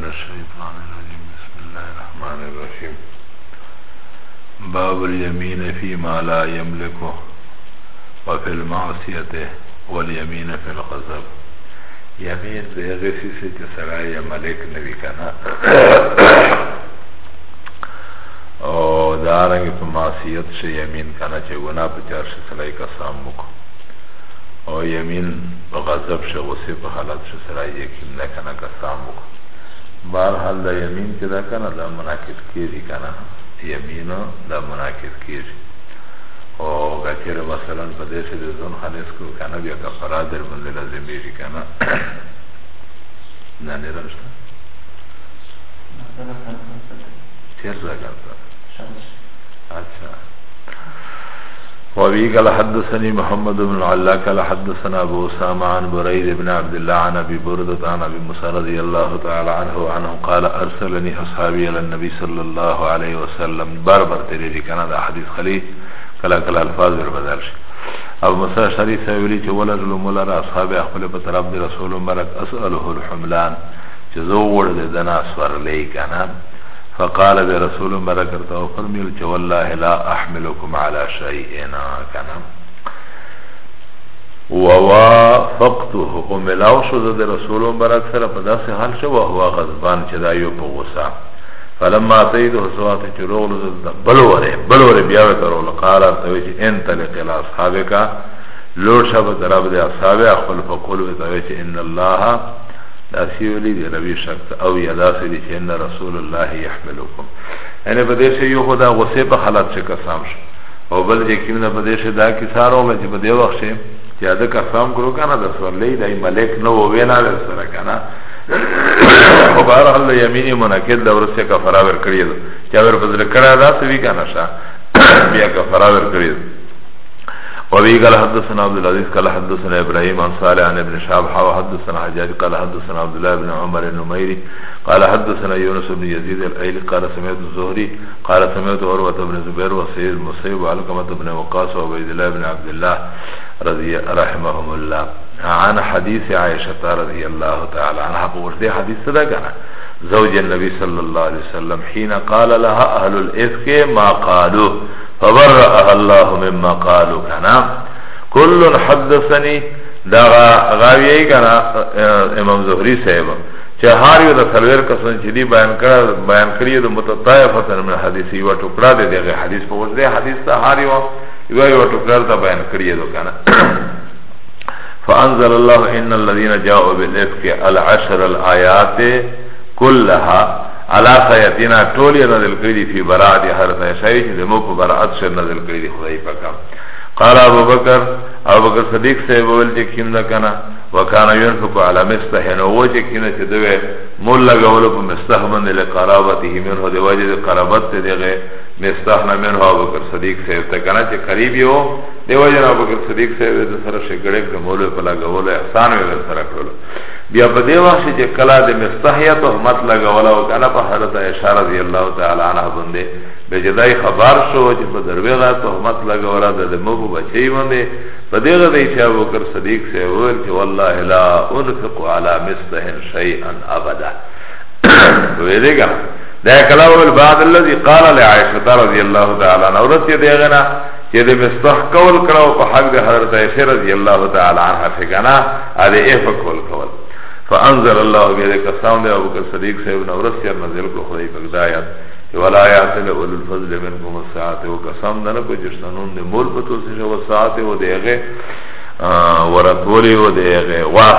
من الشيطان الرجيم بسم الله الرحمن الرحيم باب اليمين فيما لا يملكه وفي المعصية واليمين في الغضب یمین د هغه سیسه چې سره یې ملک نوي کنه او دا رنګ په معصیت شي یمین کنه چې ګناه په چار شي سره یې قسم وکړه او یمین په غضب شي غصه په حالت شي سره یې کینه کنه قسم وکړه بار حال دا یمین چه دا کنه دا مناکب کیری کنه یمینو دا مناکب کیری او گچر مثلا پا دیشه دی زون خلیس کو کنه بیا کفرا در بند لازمیری کنه نه نیرمشتا چیر زگرد اچھا وابي قال حدثني محمد بن علا قال حدثنا ابو اسامه عن بريد بن عبد الله عن ابي برده عن ابي موسى رضي الله تعالى عنه عنه قال ارسلني اصحابي الى النبي صلى الله عليه وسلم بربر تري دي كان هذا حديث خلي قال قال الفاظ بدل شي او موسی شریف ویلی چې ولر لملر اصحاب خپل په طرف دی رسول مبارک اساله الحملان جزور زو دنا سور لي کنه فقال به رسول برکرته او فرمیل چې والله لا احملكم على شيء كان ووافقته وملاو شو د رسول برک سره په داسې حال شو هو غضبان چې دا یو په غوسه فلما تيده سوات چرول د بلوره بلوره بیا وکړو لقال ارتوي چې انت لقل اصحابك لور شب دراب د اصحاب خپل فقول وتوي چې ان الله داسی ولی دی روی شک او یا داسی دی چه ان رسول الله یحملوکم یعنی بدیش یو خدا غصه په حالت چه قسم شو او بل یکی من بدیش دا کسار اولا چه بدی وقت شه چه ده قسم کرو کنا دا سورلی دا ملک نو وینا دا سره کنا او بارحال دا یمینی مناکد دا ورسی کفرا ور کریدو چه ور بزر کرا دا سوی کنا شا بیا کفرا ور کریدو وبه قال حدثنا عبد العزيز قال حدثنا إبراهيم عن صالح عن ابن شعب حاو حدثنا حجاج قال حدثنا عبدالله بن عمر النميري قال حدثنا يونس بن يزيد الأيل قال سمعت الزهري قال سمعت عروة بن زبير وسيد المصيب وعلقمة بن وقاص وعبيد الله بن عبدالله رضي رحمهم الله عن حديث عائشة رضي الله تعالى عنها بورده حديث صدقنا زوج النبي صلى الله عليه وسلم حين قال لها أهل الإفك ما قالوه فبرأها الله مما قالوا کنا کل حدثنی دا غاویه کنا امام زهری صاحب چه هر یو د سلویر کسن چې دی بیان کړه بیان کړی د متطایفه من حدیث یو ټوکړه دی دغه حدیث په وجه حدیث ته هر یو یو ټوکړه ته بیان کړی دی کنه فأنزل الله إن الذين جاءوا بالإفك العشر الآيات كلها علا سیتینا ټولی نزل کردی فی براعت هر سیشاری چی دمو پا براعت شر نزل کردی خدای پکا قال ابو بکر ابو بکر صدیق صاحب اول چی کم دکنا وکانا ینفکو علا مستحن وو چی کم چی دوی مول لگولو پا مستحمن لی قرابتی منو دی وجه دی قرابت دی غی مستحنا منه ابو بکر صدیق صاحب ته کنه چې قریب یو دیو جن ابو بکر صدیق صاحب د سره شګړې کومول په لګول احسان یې سره کړل بیا په دی وخت چې کلا د مستحیت همت لګول او کنه په حضرت عائشہ رضی الله تعالی عنها باندې د جدای خبر شو چې په دروازه ته همت لګول د مبو بچی باندې په دغه دی چې ابو بکر صدیق صاحب وویل چې والله لا انفق علی مستحن شیئا ابدا وې دیګه ده کلاو البعد الذي قال لعائشة رضي الله تعالى عنها ورسي دهغنا چه ده مستح قول کرو پا حق ده حضرت عائشة رضي الله تعالى عنها فکنا آده ایف قول قول فانزل الله بيده قسم ده ابو بكر صديق صاحب نورس ير نزل کو خدای پاک دایات ولا يعتل اول الفضل منكم الساعات و قسم ده نو جشنون ده مول پتو سے و ساعت و دیغه ورطوری و دیغه وا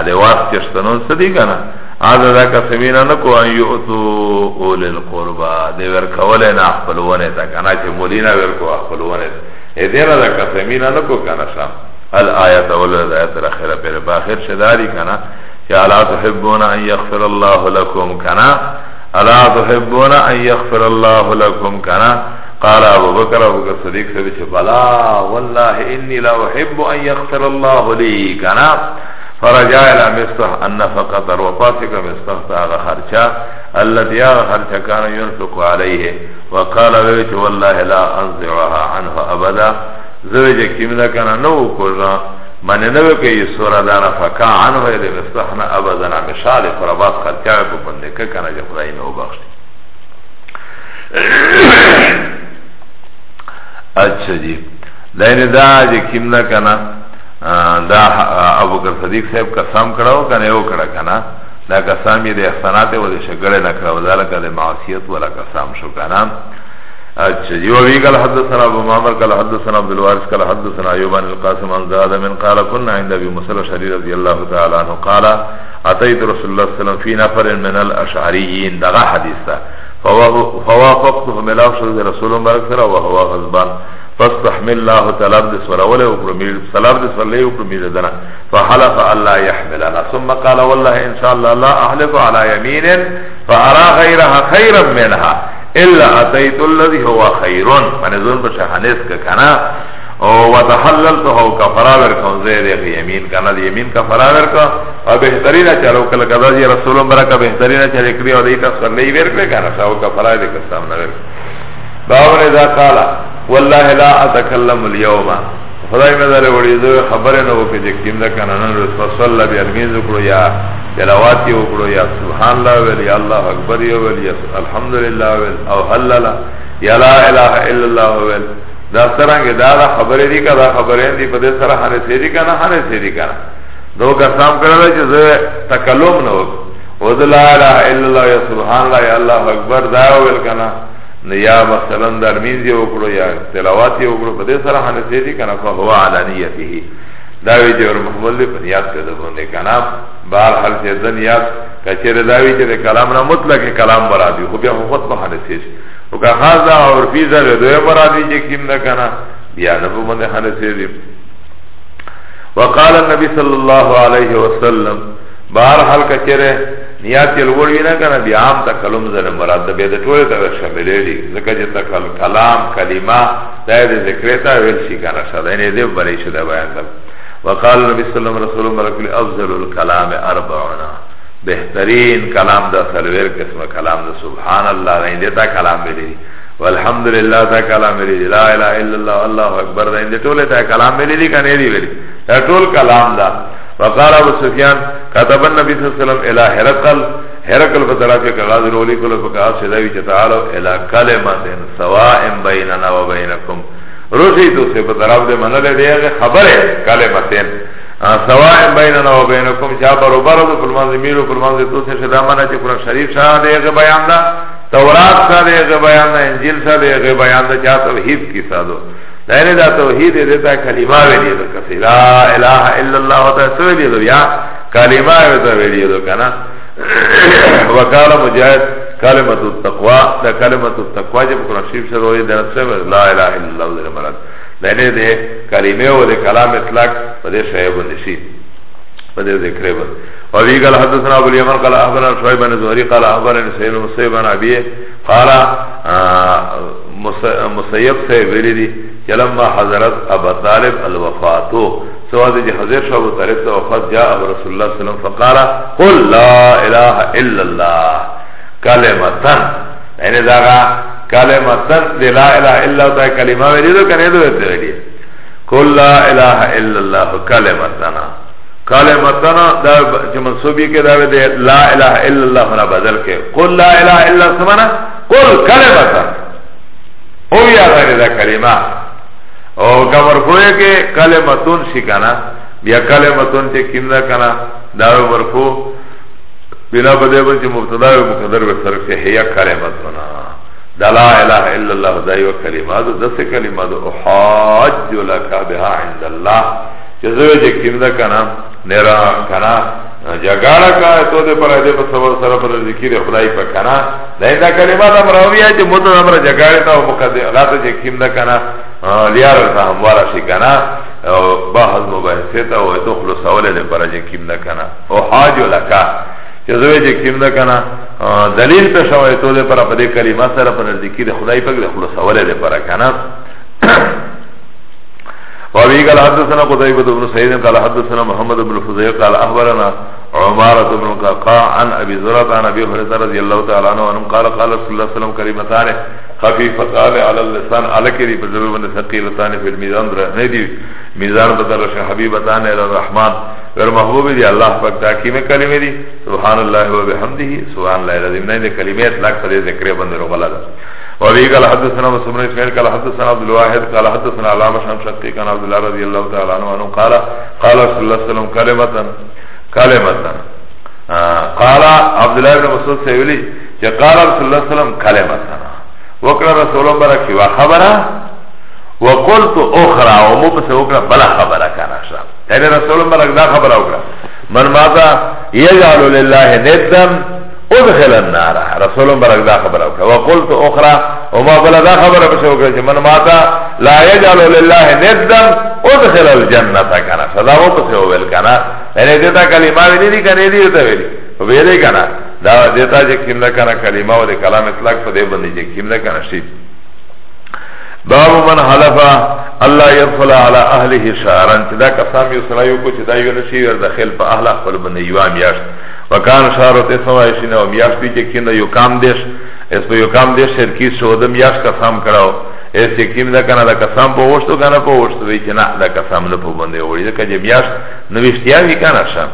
ادواس جشنون صدیقانا عدد قسمین نکو ان یعطو اول القربا دی ورکولی نا اخپلوانی تا کنا چه مولینا ورکو اخپلوانی تا إيه دینا دا قسمین نکو کنا شام الآیت اولد آیت الاخیر پیر باخر شداری کنا چه علا تحبون ان یغفر الله لکم کنا علا تحبون ان یغفر الله لکم کنا قال ابو بکر ابو بکر صدیق سے بلا والله انی لا احب ان یغفر الله لی کنا فرجع الى مصطح النفقه در وفاتك مصطح تاغ خرچا الذي آغ خرچا كان ينفق عليه وقال ويت والله لا انزعها عنه ابدا زوجة كمدا كان نو كورنا من نو كي سورة دا نفقا عنه الى مصطحنا ابدا مشال فربات خرچا ببندك كان جخدائي نو بخشت اچھا جی لین دا جی کمدا کنا دا ابو بکر صدیق صاحب قسم کړو کنه یو کړه کنه دا قسم یې د احسانات او د شګړې نه کړو دا لکه د معصیت ولا قسم شو کنه اچھا یو وی قال حدثنا ابو معمر قال حدثنا عبد الوارث قال حدثنا ايوب بن القاسم عن زاد من قال كنا عند ابي موسى الاشعري رضي الله تعالى عنه قال اتيت رسول الله صلى الله عليه وسلم في نفر من الاشعريين ده حديث فوافقته ملاف رسول الله صلى الله عليه وسلم وهو غضبان فاستحمل الله طلب دې سورول او پرمیر طلب دې سورلې او پرمیر دنا فحلف الله يحملنا ثم قال والله ان شاء الله لا احلف على يمين فارى غيرها خيرا منها الا اتيت الذي هو خير من ظن بشهانس کنا او وتحللت او کفراور کون زید یمین کنا دی یمین کفراور کا او بہترین چلو کل قضا جی رسول برکہ بہترین چلے کری او دیتا سورلې ور کړه کنا او کفراور کا سامنے ور باور دا قالا والله لا اتكلم اليوم خدای مې دلې وړي زه خبره نه وکړې چې کیم دا کنه نن رسول الله بیا غیز وکړو یا تلاوات یې وکړو یا سبحان الله ویل یا الله اکبر یې ویل یا الحمدلله ویل او هلل یا لا اله الا الله ویل دا څنګه دا خبره دي کدا خبره دي په دې سره هره سری کنه هره سری کنه دو قسم کړل چې زه تکلم نه وکړم وذ لا اله الا الله یا سبحان الله یا الله اکبر دا ویل کنه نو یا مثلا در مینز یو کړو یا تلاوات یو کړو په دې سره حنسه دي کنه فهو علانیته دا وی چې ور محمد له پریاد ته دونه کنه بهر حل چې دنیات کچره دا وی چې کلام نه مطلق کلام برا دی خو بیا وخت په حنسه شي او که هاذا اور فیزا له دوی برا دی چې کیم نه کنه بیا نه په باندې حنسه دي وقال النبي صلى الله عليه وسلم بار حال کا چره نیات یل وړ وینا کنه بیا عام تکلم زره مراد ده د ټوله ته شامل دي ځکه چې تکل کلام کلمه دا د ذکرتا ویل شي کنه شاده نه دی بلې شو دا بیان ده وقال نبی صلی الله علیه وسلم رسول افضل الكلام 40 بهترین کلام دا سلویر قسم کلام دا سبحان الله نه دیتا کلام دی والحمد لله تا کلام دی لا اله الا الله الله اکبر دا ټوله ته کلام دی کنه دی ویل ټول کلام دا وقال ابو سفيان كتب النبي صلى الله عليه وسلم الى هرقل هرقل بطرافه كغاز الولي كله فقال سيداوي تعالوا الى كلمه سواء بيننا وبينكم روشی تو سے بطرف دے منہ لے دیا گئے خبر ہے کلمتین سوائم بیننا و بینکم چا برو برو دو پلمانزی میرو پلمانزی تو سے شدا منہ چی قرآن شریف شاہ دے گئے بیان دا تورات شاہ دے گئے بیان دا انجیل شاہ دے گئے بیان دا چا توحید کی سادو دائره دا توحید دیتا کلمه ویلی دو کسی لا اله الا اللہ تا سویلی دو یا کلمه ویتا ویلی دو کنا وقال مجاہد کلمت التقوی دا کلمت التقوی جب کنا شیف شد ہوئی دینا سویلی لا اله الا اللہ دیر مرد دائره دی کلمه و دی کلام اطلاق و دی شعب و نشید و دی ذکره بند و بی قال حدثنا ابو الیمن قال احبرنا شعبان زهری قال احبرنا سیل مصیبان عبیه قال مسیب سے ویری دی چلما حضرت ابا طالب الوفاتو سواد جی حضر شاہ ابو طالب تا وفات جاء رسول اللہ صلی اللہ علیہ وسلم فقال قل لا الہ الا اللہ کلمتن یعنی داغا کلمتن دی لا الہ الا اللہ کلمہ ویری دو کنی دو ویری کل لا الہ الا اللہ کلمتنا کلمتنا دا چې منسوبي کې دا د لا اله الا الله نه بدل کې قل لا اله الا الله سمنا قل کلمتا او یا غیر دا کلمه او کمر کوه کې کلمتون شي کنه بیا کلمتون چې کیندا کنه دا ورکو بلا بده بل چې مبتدا او مقدر به سر کې هيا کلمتنا دا لا اله الا الله دا یو کلمه دا دس کلمه او حاج لك بها عند الله جزوه چې کیندا کنه nera kana جگاڑا کا ہے تو دے پر ایدے پر سبب سر پر ذکر خدای پر کنا لیندہ کلمات امراوی ہے جو مدد امرا جگاڑی تا و مقدر اللہ تا جکیم دا کنا لیار تا ہموارا شی کنا با حضم بحثی تا و ایدو خلو سولی دے پر جکیم دا کنا او حاجو لکا چه زوی جکیم دا کنا دلیل پر شو ایتو دے پر اپدے کلمات سر پر ذکر خدای پر خلو سولی دے پر کنا وابي قال حدثنا قتيبة بن سعيد قال حدثنا محمد بن فضيل قال أخبرنا عمارة بن قعقاع عن أبي زرعة عن أبي هريرة رضي الله تعالى عنه أنه قال قال رسول الله صلى الله عليه وسلم على اللسان على كري بجبه من ثقيلتان في الميزان رهنه دي ميزان بدرش حبيبتان الرحمن غير دي الله پاک تاکیم کلمه دي سبحان الله وبحمده سبحان الله العظیم نه دي کلمه اطلاق پر ذکر بند رو وابي قال حدثنا مسلم بن اسماعيل قال حدثنا عبد الواحد قال حدثنا علامه شمشقي كان عبد الله رضي الله تعالى عنه قال قال رسول الله صلى الله عليه وسلم كلمه كلمه آه، قال عبد الله بن مسعود سيولي قال رسول الله صلى الله عليه وسلم كلمه وقال رسول الله برك خبره وقلت اخرى ومبس اخرى بلا خبره كان اشرا يعني رسول الله برك دا خبره اخرى من ماذا يجعل لله ندا ادخل النار رسول برک دا خبر اوکر وقلت اخرى وما بلا دا خبر بشه اوکر چه من ماتا لا يجعل لله ندن ادخل الجنة کنا صدا وہ پسه اویل کنا یعنی دیتا کلمہ ویلی دی کنی دیتا ویلی ویلی کنا دا دیتا چه کم دا کنا کلمہ و دی کلام اطلاق پا دی بندی چه کم دا کنا شید باب من حلفا الله يدخل على اهله شهرا چه دا کسام یو سرائیو کو چه دا یو نشی وردخل پا اهل اخبر بندی یوام یاشت وکان شارو تیسو آئیشین و میاشتی که کین دا یکام دیش اس پا یکام دیش شرکیز شو دا میاش کسام کراو اس یکیم دا کنا دا کسام پا وشتو کنا پا وشتو وی که نا دا کسام نپو بنده وڑی دا کجه میاش نویشتیاوی کنا شا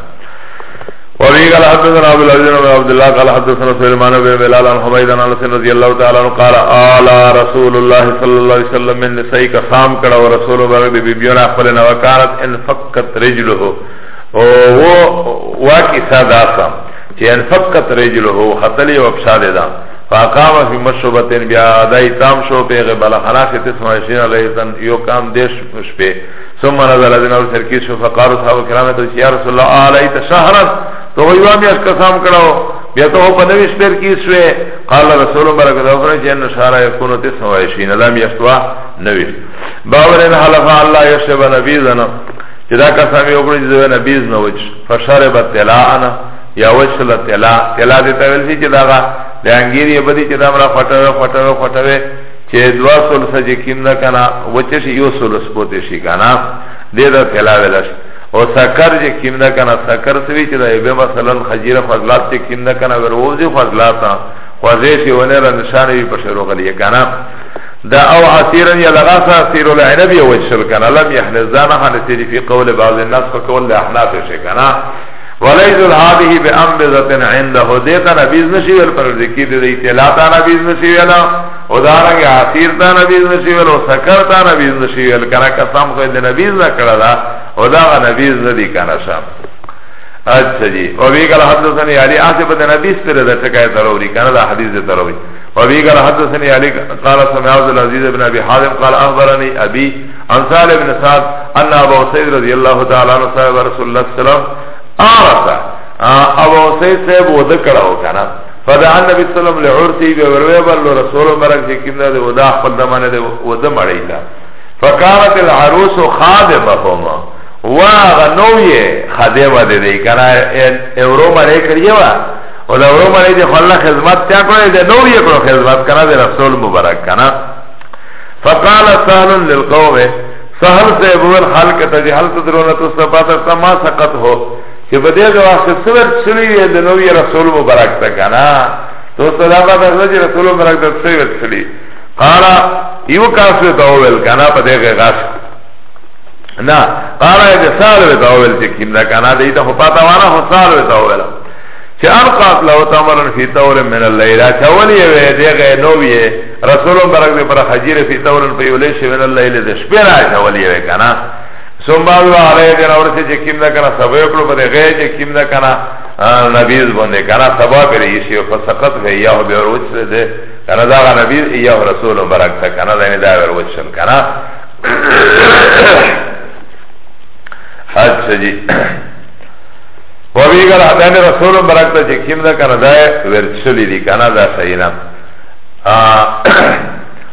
وابی قال حدثنا عبد العزيز بن عبد الله قال حدثنا سليمان بن بلال عن حميد عن انس رضي الله تعالى عنه قال قال رسول الله صلى الله عليه وسلم من نسائي قام كذا ورسول الله بيبيون اخلنا وكانت ان فكت رجله او واقع ساداسا چه انفقت رجلهو خطلی و بشاد دا فاقام فی مشوبتین بیا دای تام شو پیغ بلا خلاخی تسمایشین علیهتن یو کام دیش شپی ثم نزل دین او سرکی شو فقار صحاب کرامتو چه یا رسول اللہ آلیت شهرن تو غیوان بیاش کسام کراو بیا ته په نوې سپر کې شوې قال رسول الله برکت الله فرمایي ان شهر يكون تسوى 20 لم يشوا نوې باور نه حلف الله يشبه نبي زنا Če da kasami okro če zove nabiz na uč Fašare ba tela'ana Ya uč la tela' Tela de tavel si če da ga De angir je badi če da mra fatave fatave fatave Če dva solsa če kim da kana Uče še yu sols pote še kana De da tela velaš O sakar če kim da kana Sakar sevi če da ebe masalan Khajira fazlat če kim da kana Verovzi fazlata Khwaze še onera nishane bi pa še rogali kana دا او عصيرا يلغى عصير العنب يوشل كان لم يحنز دانا حنسيري في قول بعض الناس فقول لأحناف شكنا وليس هذه بأنبذة عنده ديتا نبيز نشيول پر ذكي دي دي تلاتا نبيز نشيولا ودارنگ عصير تا نبيز نشيول وسكر تا نبيز نشيول كنا قسم خوي دي نبيز نکڑا دا وداغ نبيز ندي كنا شام اچھا جی وبی قال حدثني علي عاصب بن نبيس پر دا شکایت روری کنا دا حدیث دا روری وابي قال حدثني علي قال سمع عبد العزيز بن ابي حازم قال اخبرني ابي عن سالم بن سعد ان ابو سعيد رضي الله تعالى عنه صاحب رسول الله صلى الله عليه وسلم عرف ابو سعيد صاحب وذكره كان فدعا النبي صلى الله عليه وسلم لعرتي بوروي بل رسول مرق كيم ده ودا خپل دمانه ده ودا مړیلا فكانت العروس خادمهما واغ نويه خادمه ده کنا اورو مړی کړیوا O da uro mara ide khalla khizmat Tya kore ide nov je kore khizmat kana De rasul mubarak kana Faqala sahlun lil qawme Sahal se ebuvel khalkata Di hal tadrona tu sabata Sama saqat ho Che pa dhe vaxe Suver chuli je de nov je rasul mubarak ta kana To sadaba da ghaji rasul mubarak ta Suver chuli Qala Ivo kasu ta ovel kana Pa dhe ghaši Na Qala je sahal veta ovel Che kim da kana De ita ho pata wana Ho sahal veta ovela Che alqat lahu tamaran fi taurin min al-layla Che awli ve deghe novje Rasulun barak de para hajire fi taurin pa yuleši min al-layla De špira che awli ve kana Sumbalu alaihi kana urse che kim da kana Sabo yuklu pa de ghe che kim da kana Nabiz bunde kana Sabo pere iši Fasakat fe iyahu bi urvuch se de Kana da ga nabiz iyahu rasulun barak ta Kana da ne da urvuch šan kana Hajj se ji Povigar adani rasulun barakta Che kim da kana da Verčuli di kana da sajina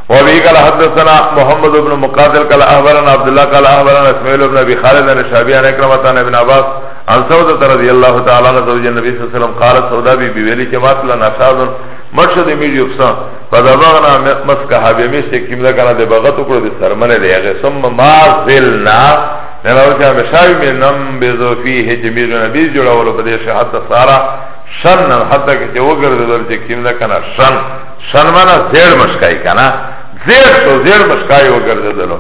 Povigar haddesana Muhammad ibn Muqadil Kala ahbaran Abdullah kala ahbaran Ismail ibn Abi Khalid An Shabiyan Ikramatan ibn Abbas An Saudat radiyallahu ta'ala An Zawji Nabi sallallahu alaihi wasallam Kala Sauda bi biveli Che matla nashadun مرشد میری افسان فدبغنا مسکحا بیمیش چه کم لکنه ده بغتو کرو ده سرمنه ده اغی سم ما غلنا نلاو چا بشاوی می نم بیزو فیه چه میزو نبیز جوڑا ولو پدیش حتی سارا شن نم حتی که چه وگرده دل چه کم ده کنا شن شن منا زیر مشکای کنا زیر شو زیر مشکای وگرده دلو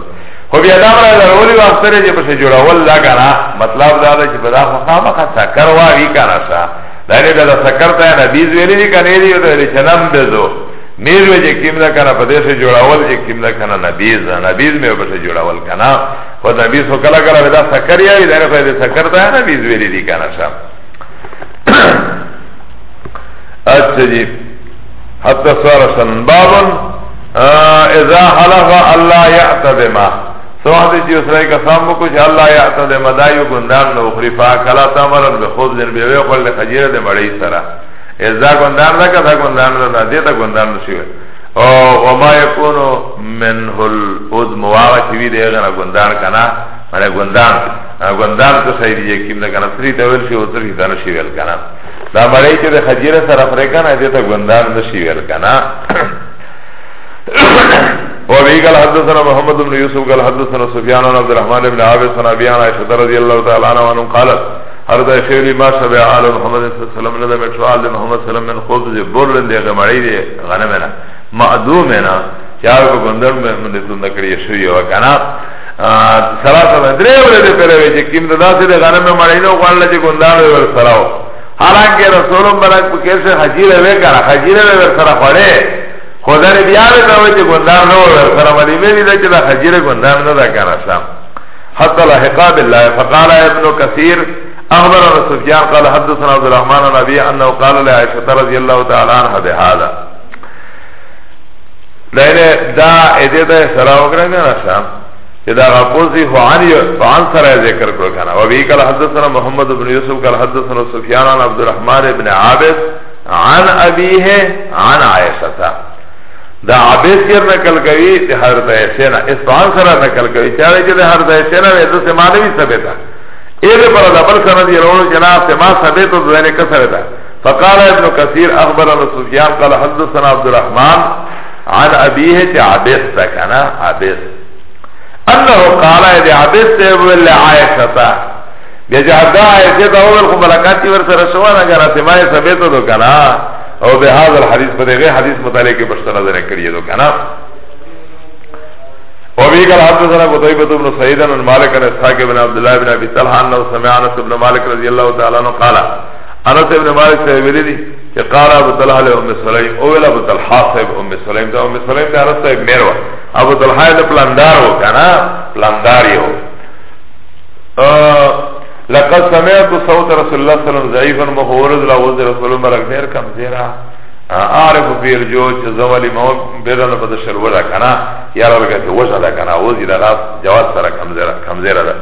خو بیا دا مرا در اولی وقتره چه پشه جوڑا ول دا کنا مطلب دادا چه بدا خواما خا سکر واوی کنا شا دانی بدا سکر تا نبیز ویلی دی کنی دی و دا چه نم بیزو میز به چې کیم دا کنه په دې سره جوړاول چې کیم دا کنه نبیز نبیز مې په جوړاول کنه په نبیز او کلا کلا دا سکر یا دې نه په دې سکر دا نبیز ویلې دي کنه شام اچھا جی حتی سوارشن بابن اذا حلف الله يعتدما سواد چې اسره قسم کو چې الله يعتدما دایو ګندان نو خریفا کلا تمرن به خود در به خپل خجیره دې مړی سره Ez da gondan da ka da gondan da da Deta gondan da šive وما يكون منه العظم واغا چوی ده اغنا گندان کنا مانا گندان گندان تو شایدی یکیم ده کنا سری تول شی و سری تانو شیویل کنا دا مره چه ده خجیر سرف رکنا دیتا گندان ده شیویل کنا وابي قال حدثنا محمد بن يوسف قال حدثنا سفيان بن عبد الرحمن بن عابد عن ابي عائشه رضي الله تعالى عنها قالت هردا خیلی ما شبه آل محمد صلی اللہ علیہ وسلم لده مچوال ده محمد صلی اللہ علیہ وسلم من خوب ده برلن ده غمری ده غنمنا معدومنا چاوه که بندر من زنده کریه شوی وکنا سراسا من دره ولی ده پره ویچه کم ده داسه ده غنم مرینو قوالا چه گندانو ور سراو حالانکه رسولم برک بکرش خجیره وکره خجیره ور سرا خوره خدا ری بیاوه تاوه چه گندانو ور سرا ولی میلی ده چه ده خجیره گندانو ده کنه سام حتی لحقا بالله فقال ابن کثیر أخبرنا سفيان قال حدثنا عبد الرحمن النبي أنه قال لعائشة رضي الله تعالى عنها بهذا لأنه دا ادتا سلام وكرم نشام إذا غفوزي فعن فعن سرع ذكر كل كان وبه قال حدثنا محمد بن يوسف قال حدثنا سفيان عن عبد الرحمن بن عابس عن أبيه عن عائشة دا عبیس کر نکل کوي د حضرت عائشہ نه اسفان سره نکل کوي چې د حضرت عائشہ نه د سمانوي ثبته ایده پر دبل سند یرولو جناب ما ثبت و ذین کسر دا فقال ابن کثیر اخبرنا سفیان قال حدثنا عبد الرحمن عن ابیه چه عبیس تکنا عبیس انه قال ایده عبیس تیبویل لعائشتا بیجا عبدا عائشتا اول خو ملکاتی ورسر شوانا جنا سمای ثبت دو کنا او به هذا الحدیث پر غیر حدیث مطالعه کے بشتر نظر کریے دو کنا وفي قال حدثنا قتيبة بن سعيد عن مالك عن اسحاق بن عبد الله بن ابي طلحه انه سمع انس بن مالك رضي الله تعالى عنه قال انس بن مالك صاحب دي کہ قال ابو طلحه لام سليم او ابو طلحه صاحب ام سليم دا ام سليم دا انس صاحب میروا ابو طلحه دا پلاندار ہو کنا پلانداریو لقد سمعت صوت رسول الله صلى الله عليه وسلم ضعيفا مخورز لا وز رسول الله برك دير كم زيرا عارف بیر جو چه زوالی مو بیرن پا ده شروع ده کنا یار لگه که وشه ده کنا وزی ده راست جواز سره کمزیره ده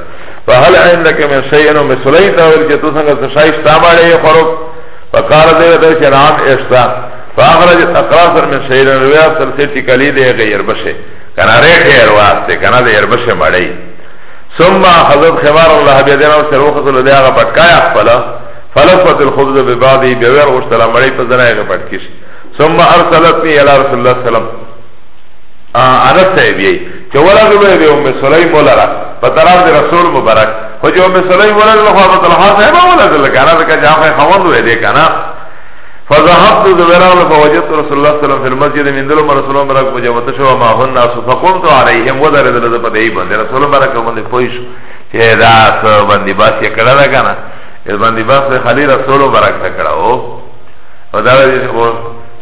فا هل عندک من شیئنو مثلین نویل که تو سنگه سشایش تاماره یه خروب فقال ده ده چه نام اشتا فاخرج اقراصر من شیئن رویا سر سی ٹکلی ده غیر بشه کنا ریخ ارواز ده کنا ده اربشه مده ثم حضرت خمار الله بیدینا و سروخت لده آغا پتکای اخفلا فلفت الخضر ببعضی بیویر غشتلا مڑی پا زنائی غپت کش ثم ارسلتنی الى رسول اللہ سلام آنس تیبیئی چه ورغلو دی ام سلیم ولرا پا طرف دی رسول مبارک خوچ ام سلیم ولرا خوابت الحاس ایبا ولرا کانا دکا جاقه خوند ویده کانا فذهبت ذبران فوجدت رسول الله صلى الله عليه وسلم في المسجد من دلهم رسول الله برك وجمعت شو ما هن ناس فقمت عليهم ودر دل دل پدئی بند رسول الله برك من پویش چه دا سو بندی باس یہ کڑا لگا نا باندې باب د خلی رسول برکت کړه او دا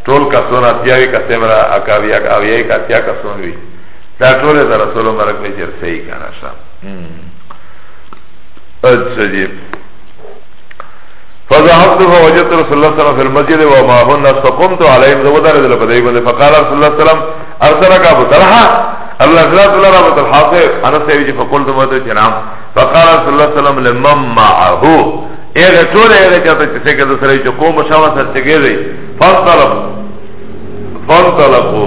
ټول کسونه تیاوی کسمرا اکاوی اکاوی کا تیا کسون وی دا ټول د رسول برکت نه چیر صحیح کنه شا اچھا جی فذهبت فوجدت رسول الله صلى الله عليه وسلم في المسجد وما هن فقمت عليهم ذودار ذل بدي بده فقال رسول الله صلى الله عليه وسلم ارسلك ابو طلحه الله صلى الله عليه وسلم حافظ انا سيجي فقلت ما تجنام فقال رسول الله صلى الله عليه وسلم لمن معه Ega čole ega čata čise kada sara Iče komo šava sar čeke zi Fantalabu Fantalabu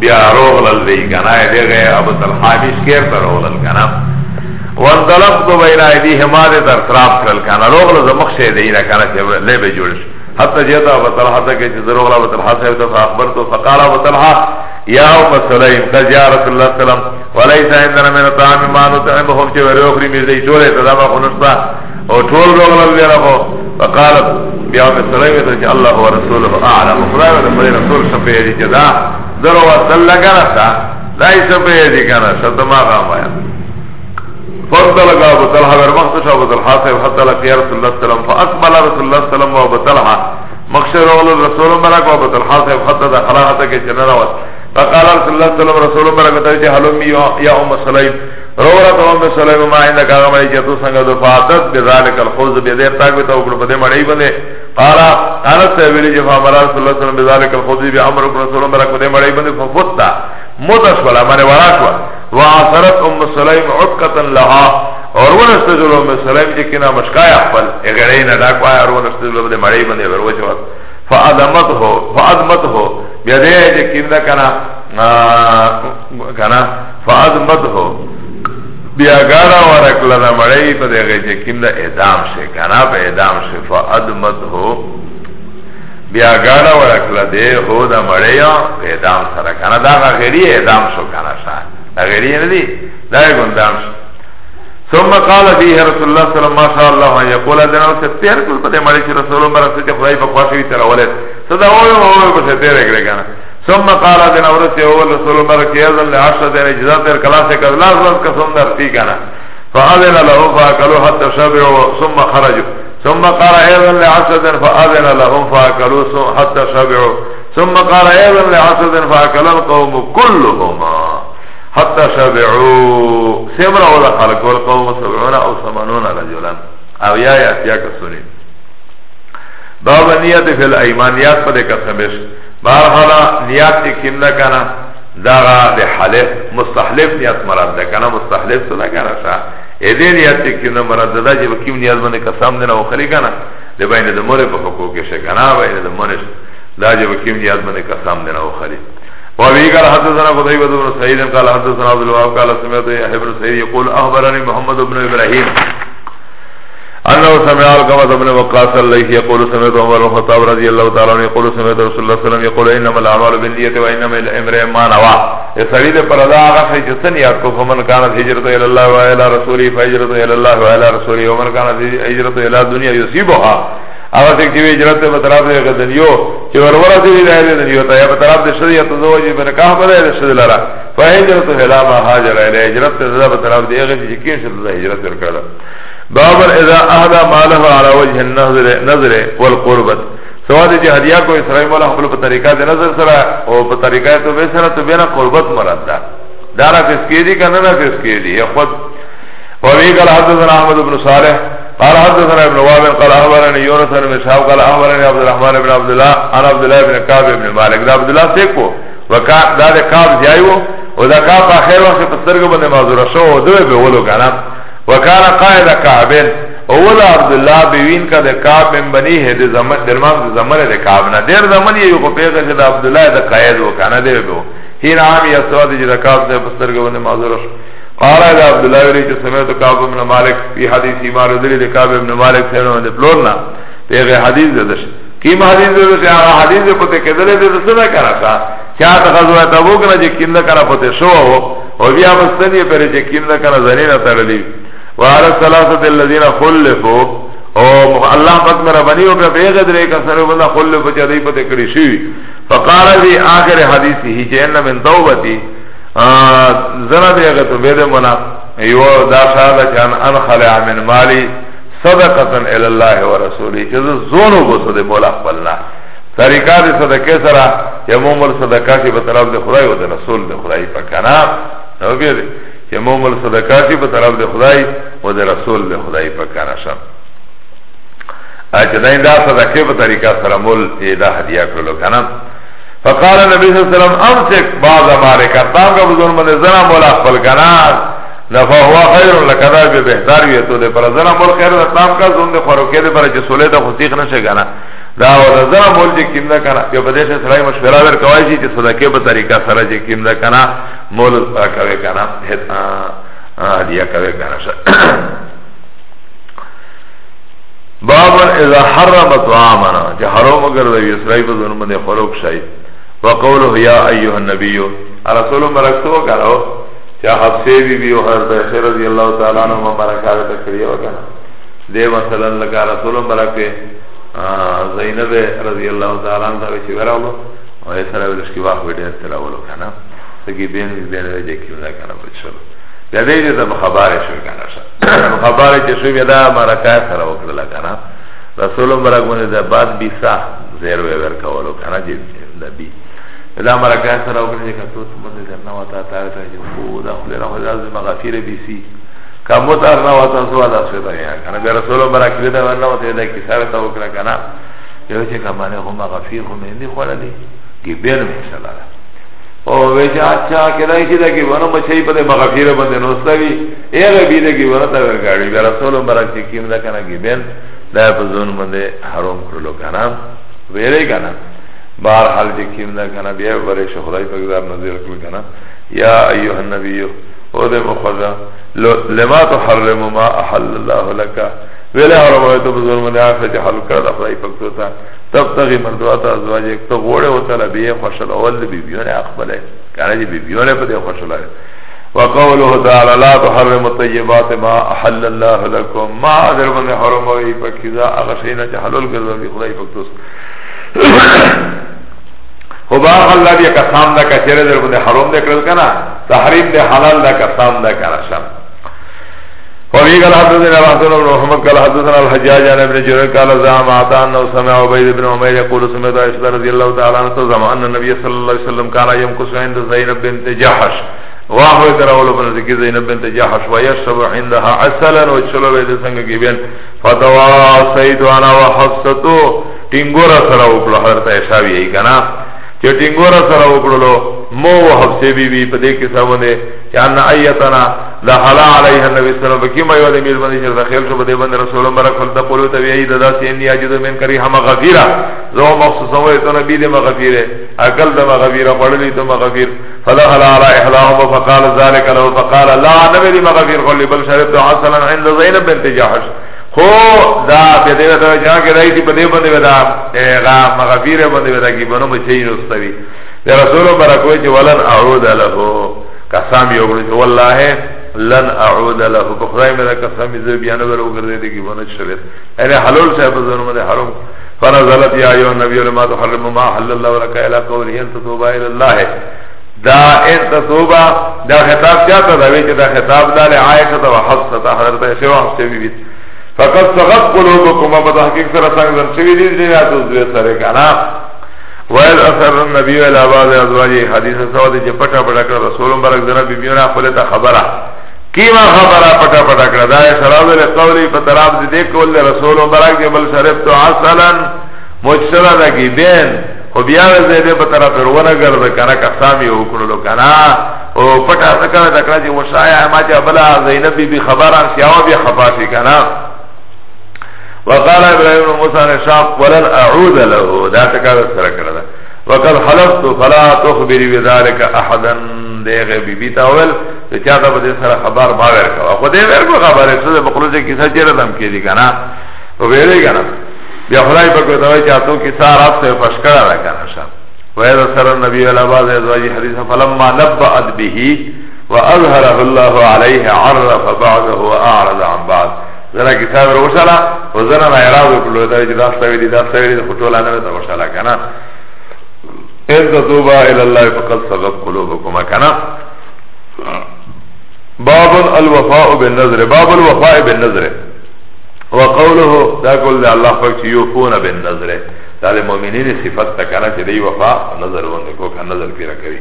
Bia roglal vi e e e kana Ega abu talhamiš kjer ta roglal kana Vandalabdu bina idihima de dar traf kral kana Roglal za mokše idihina kana Lebe juliš حتى جدا بطلحة كي تزروغ لا بطلحة سيبتا فأخبرته فقال بطلحة يا أم سليم قد يا رسول الله سلام وليس عندنا من طعام ما نطعمهم چه ورخري مزي چوله تدام خنشتا وطول روغ للينا خو فقال بیا أم سليم ترك الله ورسوله أعلم خدای ورسول رسول شفیه دی چه دا دروا سلگا نتا لائي شفیه دی کنا شد ما غام آیا فانطلق ابو طلحه ورمختش ابو طلحه صاحب حتى لقي رسول الله صلى الله عليه وسلم فاقبل رسول الله صلى الله عليه وسلم وابو طلحه مخشر اول الرسول برك وابو طلحه صاحب حتى دخل حتى كجنن وقت فقال رسول الله صلى الله عليه وسلم رسول برك تجي حلمي يا ام سليم رورت ام سليم ما عندك اغم اي جتو سنگ دو فاتت بذلك الخوز بيدير تاك بتا وقل بده مڑی بنده قال انا سيبلي جفا مرا رسول الله صلى الله عليه وسلم بذلك الخوز بعمر رسول برك بده مڑی بنده ففتا متشولا من وراشوا وعثرت ام سلیم عدقتا لها اور وہ نستجل ام سلیم جکینا مشکای اخبل اگرین اداکوایا اور وہ نستجل بده مڑی بنده بروچ وقت فعظمت ہو فعظمت ہو بیدے جکینا کنا کنا فعظمت ہو بیاگارا ورکل دا مڑی بده جکینا ادام شے کنا پہ ادام شے فعظمت ہو بیا گاڑا ورکل دے ہو دا مڑی پیدام سرکانا دا غیری ادام شو کانا شاید اغیری ندی دای گندام شو ثم قال فيه رسول الله صلى الله عليه وسلم ما يقول لنا ستير كل قد مالك رسول الله رسول الله خدای په خواشي تر ولید صدا او او په ستير کړه کنه ثم قال لنا ورته او رسول الله رکی اذن له عشر دین اجازه تر کلاس کړه لازم قسم درتی کنه فاذن له فاكلوا حتى شبعوا ثم خرجوا ثم قال ايضا لعسد فاذن لهم فاكلوا حتى شبعوا ثم قال ايضا لعسد فاكل القوم كلهما حتى شبعو سمرا ولا خلق والقوم سبعون او سمانون رجلا او یا یا کسونی باب نیت فی الایمان یاد پده قسمش بارحالا نیت کم نکنا داغا ده حلف مستحلف نیت مراد ده کنا مستحلف سنا کنا شا ایده نیت کم نمراد ده جب کم نیت منه قسم دینا و خلی کنا ده بین ده مره پا حقوقش کنا بین ده مرش ده جب کم نیت منه قسم دینا و خلی کنا وابي قال حدثنا قتيبة بن سعيد قال حدثنا عبد الوهاب قال سمعت يحيى بن سعيد يقول أخبرني محمد بن إبراهيم أنه سمع القمة بن وقاص الليث يقول سمعت عمر بن الخطاب رضي الله تعالى عنه يقول سمعت رسول الله صلى الله عليه وسلم يقول إنما الأعمال بالنية وإنما الأمر ما نوى يسعيد بردا آغا جسن يأتكو فمن كانت هجرته إلى الله وإلى رسوله فهجرته إلى الله وإلى رسوله ومن كانت هجرته إلى الدنيا يصيبها Aga tek čive hijrat pa taraf de gadaniyo Che varvara se vi daje gadaniyo Ta ya pa taraf de shadi ya to zove Je pa nikah pa daje de shadi lara Fa hijrat to hila ma hajara Ila hijrat te zada pa taraf de Ega je kien shadi da hijrat ver kala Babar iza ahda malahu ala wajhe nazre Wal qurbat سواد جی هدیه کو اسرائی مولا خپل په طریقه د نظر سره او په طریقه ته به سره ته بنا قربت مراد ده دارا فسکی دی کنه نه فسکی دی خود وی قال حدثنا احمد بن صالح قال حدثنا ابن وهب قال اخبرني يونس بن مشعب قال اخبرني عبد الرحمن بن عبد الله عن عبد الله بن كعب بن مالك ده عبد الله سيكو وكعب ده كعب جايو وده كعب اخر وقت بسترگو بنده معذور شو ودوه بولو كنا وكان قائد كعبين اول عبد الله بن كعب كعب من بني هد زمن درمان زمن ده كعب نه دير زمن يو کو پیغه ده عبد الله ده قائد وكنا ده بو هين عام يسواد ده كعب ده بسترگو بنده معذور شو قال ابن عبد الله ولي سمعت كعب بن مالك في حديث ما رضي لكعب بن مالك سنه من فلورنا پیغه حدیث ددش کیم حدیث ددش هغه حدیث پته کدل د سنه کرا کا چا د غزوه تبوک نه جکیم نه کرا پته شو او بیا مستنی پر جکیم نه کرا زنینا تړلی وعلى الثلاثه الذين خلفوا او الله قد مربني او پیغه درې کا سره بندا خلفوا چې دای پته کړی شي فقال في اخر حديثه جهنم من توبتي زنا بیغه تو بده منا یو دا شاد کان ان خلع من مالی صدقه الى الله ورسوله چې زونو بوسه د مولا خپلنا طریقہ دی صدقه سرا یا مومل صدقه کی بطرف دی خدای و دی رسول دی خدای پا کنا نو بیده یا مومل صدقه کی بطرف دی خدای و دی رسول دی خدای پا کنا شم اچه دا این دا صدقه بطریقہ سرا مول دا حدیع کرلو کنا فقال نبی صلی اللہ علیہ وسلم امسک بعض مارے کرتام کا بزرگ من زنا مولا خپل کنار نفا هوا خیر لکدا به بهتر وی ته پر زنا مول خیر تام کا زوند خورو کې پر چې سولې د خصیق نشه کنه دا و زنا مول چې کیم نه کنه یو په دې سره سړی مشوره ور کوي چې صدقه په طریقه سره چې کیم نه کنه مول کوي کنه هتا هدیه کوي کنه باب اذا حرم طعامنا جهرم اگر وی اسرائیل په ظلم نه خلق شي وقوله یا ایوه النبیو رسول مرکتو کرو چا حفظه بی بی و حضرت عشی رضی اللہ تعالی عنہ مبارکات تکریه وکنا ده مثلا لکا رسول مرکت زینب رضی اللہ تعالی عنہ ویچی براولو و ایسر اولشکی واقع ویدیر تلاولو کنا سکی بین بین ویجه کیم دا کنا بچلو بیا دیگه ده مخباری شو کنا شا مخباری چشو بیا ده مرکات سر وکرلا کنا رسول مرکت ده بعد بی سا زیر ویور کولو کنا جیب دا بی دا مرکه سره وګړي کتو سمند درنه وتا تا ته جو خو دا خپل رحمت الله مغفره بي سي کمو تر نه وتا سو دا سو دا یا کنه به رسول برکه دا ورنه وته دا کی سره تا وکړه کنه یو چې کمانه هم مغفیر هم نه خوړه دي کی بیر مثلا او وجه اچھا کله چې دا کی ونه مچي په مغفره باندې نوستوي اله بي دې کی ونه تا ورګاړي به رسول برکه کیم دا کنه کی بیر دا په ځون باندې حرام کړلو کنه ویری کنه بار حال جکیم ده کنه بیا برش خدای پاکدار نظر کل کنه یا ایوه النبیو او ده مخوضا لما تحرم ما احل الله لکا ویلی حرموی تو بزرم ده آفه جه حل کرده خدای پاکتو تا تب تغی مردوات ازواج یک تو غوڑه و تلا بیه خوشل اول ده بیبیون اقبله کنه جه بیبیون پده خوشل آره وقوله تعالى لا تحرم الطيبات ما احل الله لكم ما ادر من حرم وي فكذا اغشينا جهل الكذب خدای پکتوس خو باغ الله دې قسم دا کچره در باندې حرام دې کړل کنه تحریم دې حلال دا قسم دا کنه شم وفي قال حدثنا بن محمد قال حدثنا الحجاج عن ابن جرير قال زعم عطاء انه سمع عبيد بن عمير يقول سمعت عائشة رضي الله تعالى عنها زمان النبي صلى الله عليه وسلم كان يمكث عند زينب بنت جحش واهو تراول بن ذكي زينب بنت جحش ويشرب عندها عسلا وشرب بيد سنگ گيبن فتوا سيد وانا وحفصه تو ٹنگورا سرا اوپر حضرت عائشہ بھی کنا چه ٹنگورا سر وکڑلو مو و حفظه بی بی پا دیکی سامنه چه انا ایتنا لحلا علیه النبی صلی اللہ وکیم ایو دی میل بندی شرد خیل شو بده بند رسول مرکل دا پولو تبیعی دادا سینی آجدو من کری همه غفیره زو مخصوصا و ایتو نبی دی مغفیره اکل دا مغفیره پڑلی دا مغفیر فدخل على احلاهم فقال ذلك له فقال لا نبی دی مغفیر خلی بل شرب دا عسلا عند زینب بنت جاحش خو دا په دې ته جا کې راځي په دې باندې ودا غا مغفیره باندې ودا کې بنو مچي نوستوي دا رسول برکوي چې ولن اعود له قسم یو ګل والله لن اعود له په خدای مې دا قسم دې بیان ور وګرځي دې کې بنو شریعت اره حلال صاحب زنه مده حرام فنزلت يا ايها النبي لما تحرم ما حل الله ولك الى قوله انت توبا الى الله دا انت توبا دا خطاب چاته دا وی چې دا خطاب دا عائشہ او حفصه حضرت شوا حفصه بيبي بی فقط سغط قلوبكم په تحقیق سره څنګه ځم شوی دي دې یاد اوسه سره کنا وایل اثر النبی و الاباز ازواج حدیث سواد چې پټا پټا کړ رسول برک دنا بیبیونه خپل ته خبره کیما خبره پټا پټا کړ دا شراب له قولی په تراب دې کول رسول برک دې بل شرب تو عسلا مجسلا دا کی بین خو بیا زه دې په طرف ورونه ګرځه کنه قسم یو کړلو کنه او پټا څنګه دا کړ چې وشایا ما چې بلا زینب بی خبره سیاو بیا خفاتی کنه وقال ابراهيم موسى نشاق ولن اعود له دا تکاوه سره کرده وقد حلفت فلا تخبري بذلك احدا دغه بيبي تاول ته چاته به سره خبر ما ورکوا خو دې ورکو خبره څه په خلوصه کیسه چیرې دم کېږي کنه او ویلې کنه بیا خدای په کوته وای چاته کیسه راځه فشکړه را کنه شا وایذ سر النبي على بعض ازواج حديث فلما نبأت به واظهره الله عليه عرف بعضه واعرض عن بعض زرا کتاب رو وشالا و زرا را اعراض وکلو دا چې داستا ویلی داستا ویلی دا خطول آنه ویتا وشالا کنا اذ تتوبا الالله فقد سغب قلوبكما کنا باب الوفاء بالنظر باب الوفاء بالنظر وقوله دا قول دا الله فاک چه یوفون بالنظر دا دا مؤمنین صفت تکانا چه دی وفاء نظر ونکو کن نظر پیرا کری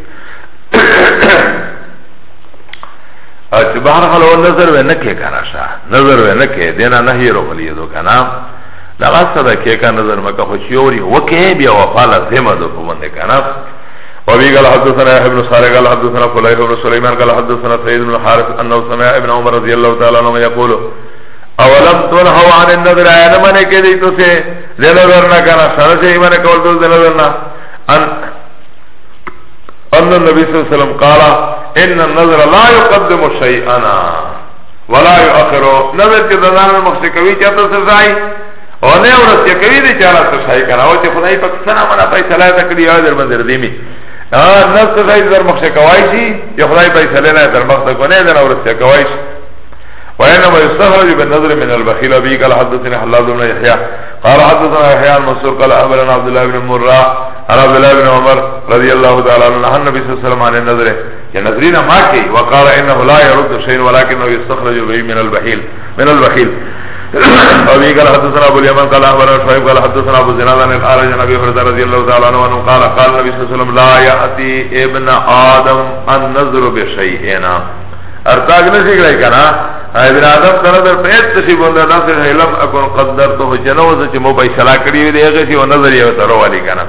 او چې بهر حال او نظر و نه کې کنه شا نظر و نه کې دینا نه یې روغلی دو کنه دا واسه ده کې کنه نظر مکه خو چیوري وکه بیا وفاله زمه دو په باندې کنه وابي قال حدثنا يحيى بن صالح قال حدثنا فليح بن سليمان قال حدثنا سعيد بن الحارث انه سمع ابن عمر رضي الله تعالى عنه يقول اولم تنهوا عن النذر انا من كده تو سے دلور نہ کرا سر سے ایمان کول تو دلور نہ ان ان النبي صلى الله عليه وسلم قال ان النظر لا يقدم شيئنا ولا يؤخره نظر کے دادان میں مخصی کوئی چاہتا سزائی او نه ورس کې کوي دي چې الله سبحانه کړه او چې خدای پاک سره منا فیصله وکړي او در باندې ردیمی ا نه خدای در مخ شه کوي شي یا خدای فیصله نه در مخ ته کوي نه ورس کې کوي شي وانما يستخرج بالنظر من البخيل ابي قال حدثنا حلاب بن يحيى قال حدثنا يحيى المنصور قال اخبرنا عبد الله بن مرة عن عبد الله بن عمر رضي الله تعالى عنه النبي صلى الله عليه وسلم عن النظر Che nazrina ma kej Wa kala innahu la yaruddu šein Walakinnahu yistakhraju bihi min al-bahil Min al-bahil أبي قال حدثنا أبو اليمن قال أخبرنا شعيب قال حدثنا أبو زناد عن الأعرج عن أبي هريرة رضي الله تعالى عنه قال قال النبي صلى الله عليه وسلم لا يأتي ابن آدم النظر بشيء ارتاج نشي گلے کنا ابن آدم کنا در پیت تشی بندہ ناصر حلم اکن قدر تو جنوز چی مو کری وی دیگه چی نظر یو تروالی کنا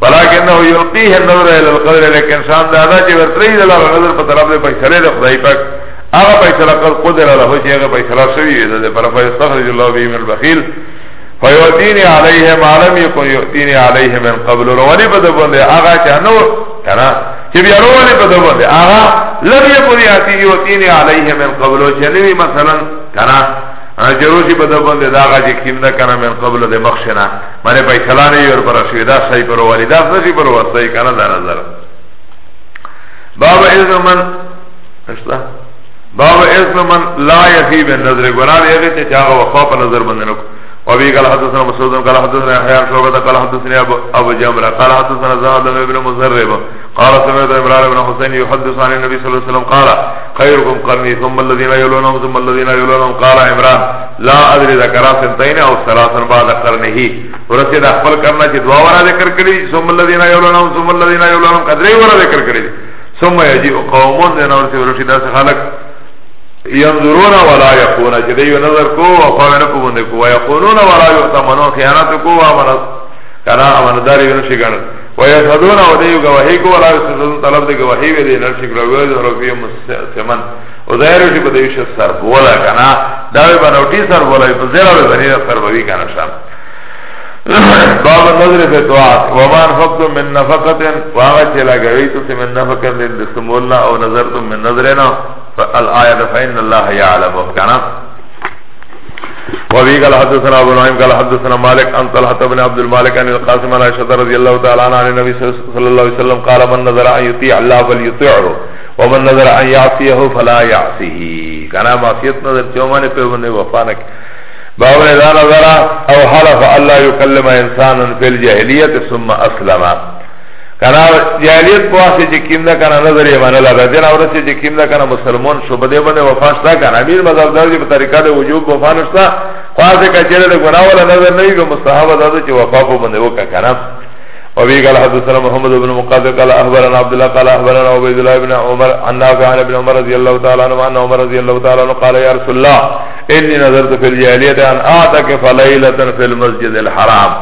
ولكنه يلقيه النظر الى القدر لكن شان دادا چې ورتري د الله نظر په طرف دی فیصله د خدای پاک هغه فیصله قد قدر له چې هغه فیصله شوی دی پر فیصله الله به من البخیل فیوتینی علیه معلم یکن یؤتینی علیه من قبل روانی پده بنده آغا چانو کنا چه بیا روانی پده بنده آغا لم یکن یعتی یؤتینی علیه من قبل چنوی مثلا کنا جروزی به ده بنده ده آغا جه کیم ده کنه من قبل ده مخشنه منه پیسلانه یور پرشوی ده سای پرو والی ده سای پرو وستای کنه ده نظر بابا اذن من اشتا بابا اذن من لا یفی به نظر گناه یه غیت چه آغا وخواب نظر بنده نکو وابي قال حدثنا مسعود قال حدثنا يحيى بن شعبة قال حدثني ابو جمرة قال حدثنا زهد بن مزرب قال سمعت عمران بن حسين يحدث عن النبي صلى الله عليه وسلم قال خيركم قرني ثم الذين يلونهم ثم الذين يلونهم قال عمران لا ادري ذكر سنتين او ثلاثا بعد قرنه ورسید اخبر کرنا چی دعا ورا ذکر کری ثم الذين يلونهم ثم الذين يلونهم قدری ورا ذکر کری ثم يجيء قوم ذنور ورسید خلق ينظرون ولا يقون جدي نظر کو وفاون کو بند کو يقولون ولا يتمنون خیانت کو امن کنا امن دار ين شگن ويشهدون ودي گواہی کو ولا يسدون طلب دی گواہی دی نر شکر وی رفی مسمن وظاهر دی بدیش سر بولا کنا دا بنوٹی سر بولا بزرا بنی سر بوی کنا شام باب النظر في الدعاء وما انفقتم من نفقة وما چلا گویتو من نفقة للسمولنا او نظرتم من نظرنا فالآية فإن الله يعلم وفقنا وابي قال حدثنا ابو نعيم قال حدثنا مالك عن طلحة بن عبد المالك عن القاسم عن عائشة رضي الله تعالى عنها عن النبي صلى الله عليه وسلم قال من نظر أن يطيع الله فليطيعه ومن نظر أن يعصيه فلا يعصيه كان معصيت نظر چومانے پہ وفانك باور دا نظر او حلف الله يكلم انسانا في الجاهليه ثم اسلم کنا جاهلیت په وخت کې کیمدا کنا نظر یې منل دا دین اورسې چې کیمدا کنا مسلمان شو بده باندې وفات تا کنا امیر مذهب دا چې په طریقه د وجوب وفات تا خاصه کچره د ګناوله نظر نه وي مستحب دا چې وفات باندې وکړه کنا وبي قال حدثنا محمد بن مقاتل قال أخبرنا عبد الله قال أخبرنا عبيد الله بن عمر عن نافع عن ابن عمر رضي الله تعالى عنه أن عمر رضي الله تعالى عنه قال يا رسول الله إني نظرت في الجاهلية أن أعتكف ليلة في المسجد الحرام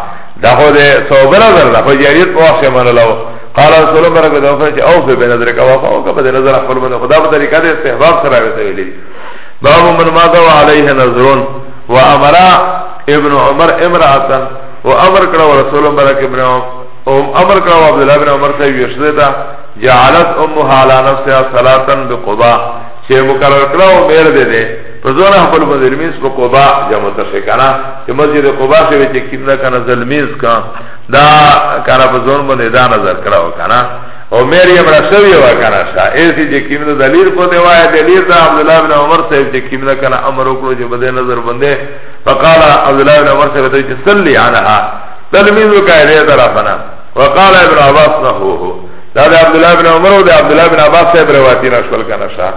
ده خود صوبة نظر ده خود جاهلية وحش من الله قال رسول الله بركة وفنش أوفي بنظرك وفاوك بده نظر أخبر من خدا بطريقة استحباب سرعة سويلي باب من ماذا وعليه نظرون وأمر ابن عمر امرأة وأمر كلا رسول الله بركة ابن عمر ام امر کرو عبداللہ بن عمر سے ویشدتا جعلت امها على نفسها صلاة بقضاء چه مقرر کرو میر دے دے فزونا حفل مزلمیز پا قضاء جمع تشکنا چه مسجد قضاء شوی چه کم دا کنا ظلمیز کن دا کنا فزون من دا نظر کرو کنا او میری امرا شوی و کنا شا ایسی چه کم دا دلیل پتے وایا دلیل دا عبداللہ بن عمر سے چه کم دا کنا امر اکرو چه بده نظر بنده فقال عبداللہ بن عمر سے بتوی چه صلی عنها تلمیزو که ایده طرفنا وقال ابن عباس نحوه دا دا عبدالله ابن عمر و دا عبدالله ابن عباس صاحب رواتی نشول کنشا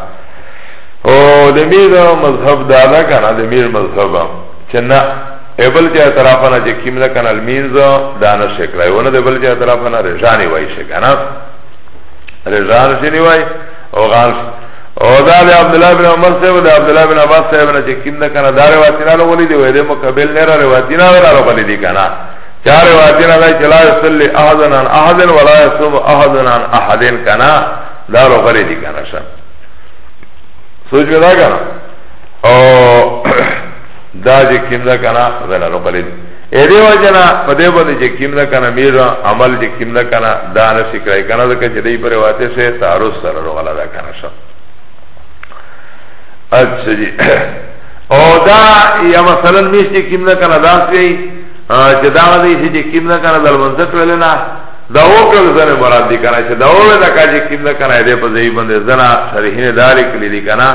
او د میر مذهب دا دا کنه د میر مذهب چې نه ابل چې طرفنا چې کیم نه کنه المیز دا نه شکرای ونه د بل چې طرفنا رجانی وای شکنه رجان شنی وای او غال او دا د عبدالله ابن عمر صاحب د عبدالله ابن عباس صاحب نه چې کیم نه کنه دا رواتی نه ولې دی وې د مقابل نه رواتی نه وراره بلې دی کنه چار رواتینا دا چلا یسلی احدن عن احدن ولا یسوم احدن عن احدن کنا دارو غری دی کنا شا سوچ می دا کنا او دا جه کم دا کنا دارو غری دی ایده وجنا پده بده چه کم دا کنا میرا عمل چه کم دا کنا دا نفسی کرائی کنا دا کچه دی پر رواتی سه تعرض سر رو غلا دا کنا شا اچھا جی او دا یا مثلا میشتی کم دا کنا دا سی Če da vada isi če kim da kana Dal manzak velena Da okal zane morad di kana Če da ove da ka če kim da kana Ede pa zahi bende zana Šarihine dali kli di kana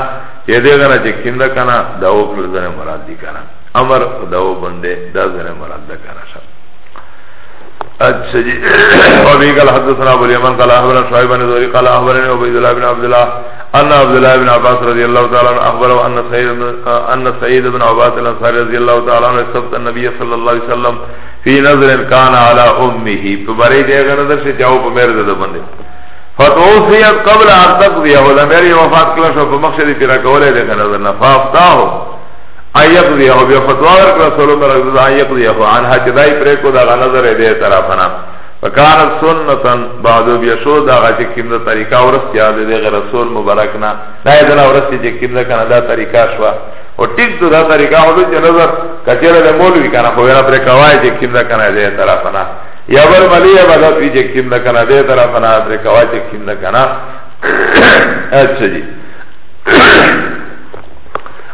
Če de gana če kim da kana Da okal zane morad di kana Amar da o bende Da zane morad da kana Šar اچھا جی ابھی قال حدثنا ابو اليمن قال احبر شعيب بن زهري قال اخبرني ابو عبد الله بن عبد الله ان عبد الله بن عباس رضي الله تعالى عنه اخبره ان سعيد ان سعيد بن عباس الانصاري رضي الله تعالى عنه استبت النبي صلى الله عليه وسلم في نظر كان على امه فبري دے گا نظر سے جاؤ پر میرے دے بندے فتوفیت قبل ان تقضي ولا میری وفات کلا شو مقصد تیرا کولے دے نظر نفافتہ ہو ایق دیهو بیا فتوا ورکر رسولو مرکز ایق دیهو عنها چدائی پریکو دا نظر دی طرفنا فکانت سنتن بعدو بیا شو دا غا چکیم دا طریقه ورستی آده دیغ رسول مبرکنا نای دنا ورستی چکیم دا کنا دا طریقه شوا و ٹک تو دا طریقه حدود چه نظر کچیر دا مولوی کنا خوینا پریکوائی چکیم دا کنا دی طرفنا یا بر ملیه بدا پی چکیم دا کنا دی طرفنا پریکوائی چکیم دا کنا اچھا جی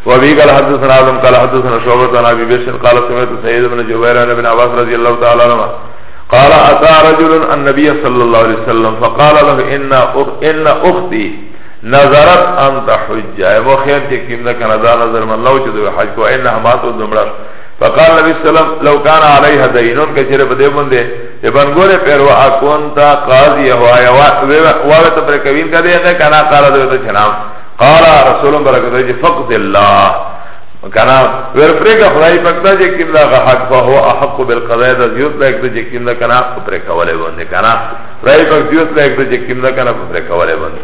وابي قال حدثنا عالم قال حدثنا شعبة عن ابي بشر قال سمعت سعيد بن جبير عن ابن عباس رضي الله تعالى عنه قال اتى رجل النبي صلى الله عليه وسلم فقال له ان ان اختي نظرت ان تحج ايو خير کہ کیم نہ کنا دا نظر من لو چدو حج کو ان حمات و دمڑا فقال نبی صلی اللہ علیہ وسلم لو كان علیہ دینون کہ چرے بدے بندے یہ بن گورے پر وا کون تا قاضی ہوا یا وا وا تے پر کوین کدے نہ کنا قال دے تو چنام قال رسول برکت دی فقد الله کنا ور پرګه خدای پکتا چې کیندا حق فهو احق بالقضاء د یوت لایک چې کیندا کنا پر کوله باندې کنا پرای پک یوت لایک چې کیندا کنا پر کوله باندې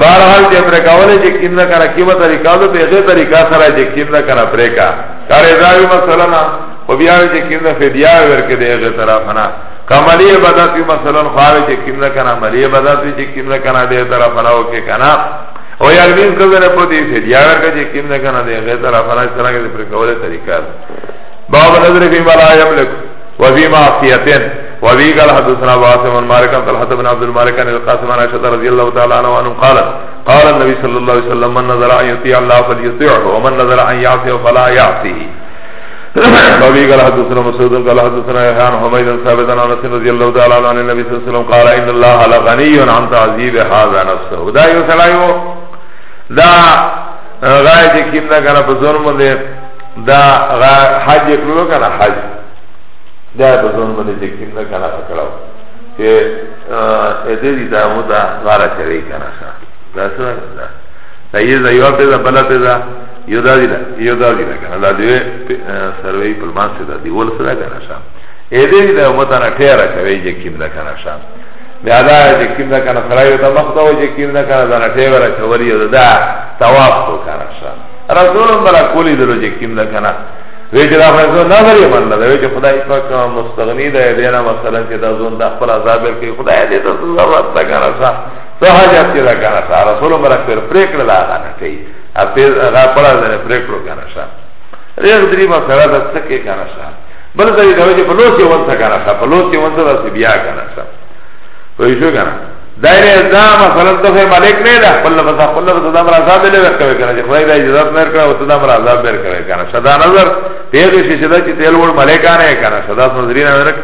بہرحال چې پر کوله چې کیندا کنا کیمه طریقہ ده به غیر طریقہ سره چې کیندا کنا پرې کا کارې دا یو مثلا او بیا چې کیندا فدیه ورکړي هغه طرف نه کمالیه بدات یو مثلا خواهی چه کم لکن عملیه بدات یو چه کم لکن ده طرف ناو که کنا او یالوین کدنه پتی فیدیا ورکا چه کم لکن ده طرف ناو چه کنا پر کوله طریقه باب نظر فی ملا یملک وفی معصیتین وفی قال حدثنا واسم المارکا طلحة بن عبد المارکا القاسم عن عشد رضی اللہ تعالی عنہ وانم قالت قال النبي صلى الله عليه وسلم من نظر ان يطيع الله فليطيعه ومن نظر ان يعصيه فلا يعصيه بابي قال حدثنا مسعود قال حدثنا يحيى حميد ثابت عن انس رضي الله تعالى عنه النبي صلى الله عليه وسلم قال ان الله لغني عن تعذيب هذا نفسه دا یو سلایو دا غایته کیمدا کنه په ظلم باندې دا حج کړو کنه حج دا په ظلم باندې کیمدا کنه کړو چې ا دې دې دا مودا غاره کوي کنه دا څه دا یې دا یو په بل په یو دا دی یو دا دی کنه دا دی سروي په مان څه دا دی ول سره کنه شا اې دې دا متانه ټیرا کوي چې کیم دا کنه شا بیا دا چې کیم دا کنه سره یو ته مخته و چې کیم دا کنه دا ټیرا کوي یو دا ثواب کو کنه شا رسولم بلا کولی درو چې کیم دا کنه ویچه دا خلقه نظری من ده ویچه خدای پاک مستغنی ده دینا مثلا که دا زون ده خپل عذاب برکی خدای دیتا ضرورت ده کنه شا To haja tira kana sa Rasulun barak per prekle da gana kai A per da para da ne preklo kana sa Reg dri masala da sake kana sa Bel zari da veje palosi vansa kana sa Palosi vansa da se biya kana sa Poi šo kana Daire da masala da fe malik ne da Palla basa palla basa da mra azab ne verkave kana Che khudai da ijazat mer kana Vata da mra azab mer kave kana Sa da nazar Tegu še še da če tel vod malikane kana Sa da snazrina verk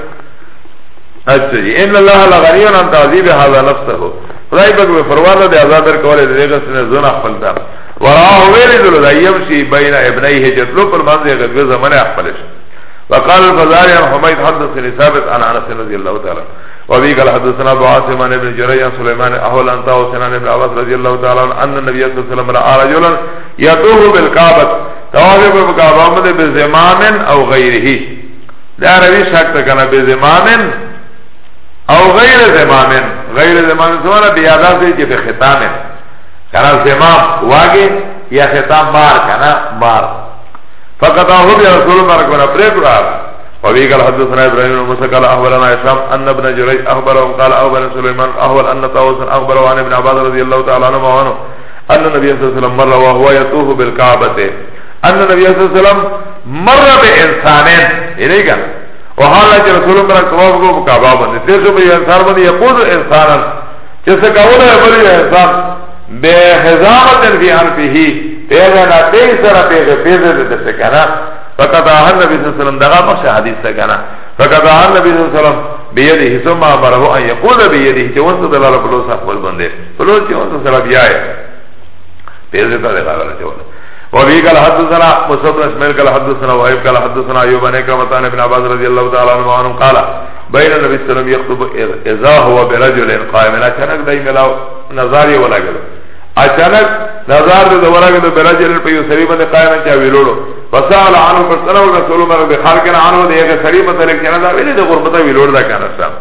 Ačo ji Inna Allah la ghaniyon an ta'zib hada nafsahu خدای بگ به فروانه ده ازاد در کوله ده دیگه سنه زون اخفل ده وراه ویلی دلو ده یمشی بین ابنیه جتلو پر منزه غدوه زمن اخفلش وقال الفزاري عن حميد حدثني ثابت عن انس رضي الله تعالى وابي قال حدثنا ابو عاصم عن ابن جريج عن سليمان اهل انت وسنان ابن عباس رضي الله تعالى ان النبي صلى الله عليه وسلم راى رجلا يطوف بالكعبه طواف بالكعبه بزمام او غيره ده عربي شك كان بزمام او غير زمام غیر زمان سمانا بیادا دی چی پی ختام ہے کنا زمان واگے یا ختام بار کنا بار فقط ہو بی رسول اللہ رکھونا پریب را وفي قال حدثنا ابراهيم بن موسى قال اخبرنا هشام ان ابن جريج اخبرهم قال اخبرنا سليمان احول ان طاووس اخبره عن ابن عباس رضي الله تعالى عنهما وعنه ان النبي صلى الله عليه وسلم مر وهو يطوف بالكعبه ان النبي صلى الله عليه وسلم مر بانسان اليك وحالا چه رسول مرا کباب کو مکعبا بنده تیسو بری انسان بنده یقود انسانا چه سکاولا بری انسان بے حضامت فی انفی پیغه نا پیغ سرا پیغه پیغه ده سکانا فقط آهن نبی صلی اللہ علیہ وسلم دغا مخش حدیث سکانا فقط آهن نبی صلی اللہ علیہ وسلم بیده ثم امره ان یقود بیده چه ونسو دلالا پلوسا خود بنده پلوس چه ونسو سرا بیائه پیغه تا دغا ورچه ونه وفي قال حدثنا مصعب بن اسماعيل قال حدثنا وهيب قال حدثنا ايوب بن عكرمة عن ابن عباس رضي الله تعالى عنه قال بين النبي صلى الله عليه وسلم يخطب اذا هو برجل قائم اچانک دای ملاو نظر یې ولاګل اچانک نظر دې ولاګل برجل په یو سری باندې قائم چا ویلوړو وسال عنه فسره رسول الله به خلق نه عنه دې سری متعلق نه دا ویلې د غربت ویلوړ دا کنه صاحب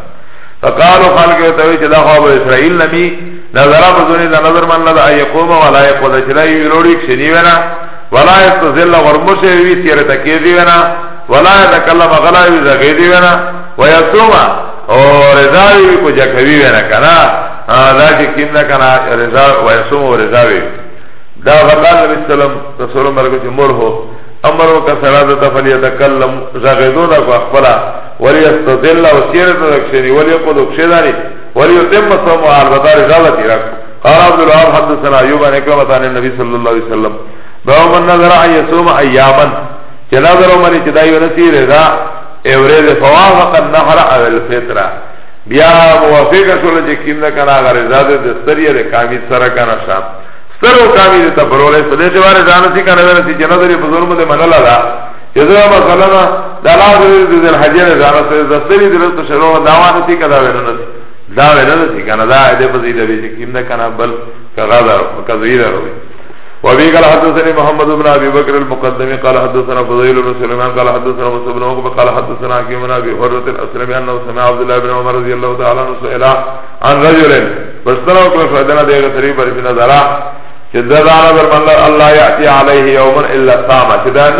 فقالوا خلق ته چې دا هو اسرائیل نبی نظر په ځونی دا نظر منل دا یقوم ولا یقود چې دا ویلوړي چې دی ونه ولا يستذل ورمشه وی تیر تکی دی ونا ولا يتكلم غلا وی زگی دی ونا ويصوم او رضا وی کو جکوی ونا کنا دا چې کیم نه کنا رضا ويصوم او رضا وی دا وقال نبی سلام رسول الله مرګ چې مرحو امر وک سلاذ فليتكلم زغیدو دا کو خپل وليستذل او تیر تکشری وليقول کشداري وليتم صوم او رضا رضا وی قال عبد الله حدثنا ايوب عن اكرمه عن النبي صلى الله عليه وسلم فهم النظر ان يصوم اياما چه نظر من چه دایو نسی رضا اورید فوافق النحر او الفطره بیا موافق شول چه کم نکن آغا رضا ده دستریه ده کامی سرکن شام سرو کامی ده تبروله سده چه بار رضا نسی کنه ده نسی چه نظری بظلم ده منالا ده چه ده مثلا ده لاغ ده ده الحجر رضا نسی دستری ده رست شروع دعوان نسی کنه ده نسی دعوه نسی کنه ده ده پسی ده بیشه کم نکنه بل که غذر که زویر روی وابي قال حدثني محمد بن ابي بكر المقدمي قال حدثنا فضيل بن سليمان قال حدثنا مصعب بن عقبه قال حدثنا حكيم بن ابي هريره الاسلمي انه سمع عبد الله بن عمر رضي الله تعالى عنه سئل عن رجل فاستنوا كل فدنا دغه سری پر نظر چې دا دا نظر من الله ياتي عليه يوم الا صام چې دا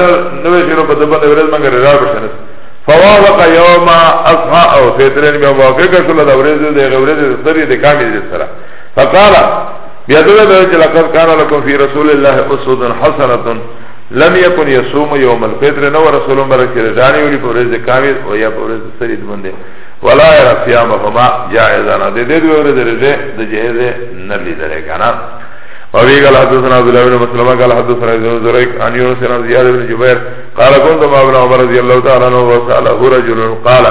نو شروع په دبن ورځ مګر را بشنه فواوق يوم اصحى او فطرن به موافقه شول دا ورځ دغه ورځ سری د کامل سره فقال بیا دغه د چې لقد کان لكم في رسول الله اسوه حسنه لم يكن يصوم يوم الفطر نو رسول مبارک رضانی ولی پرز کامل او یا پرز سرید باندې ولا يصيام فما جائز انا د دې دوره درجه د جهز نه لیدل کنا او وی قال حدثنا عبد الله بن مسلمه قال حدثنا ابن زريق عن يونس بن زياد بن جبير قال كنت مع ابن عمر رضي الله تعالى عنه وسأله رجل قال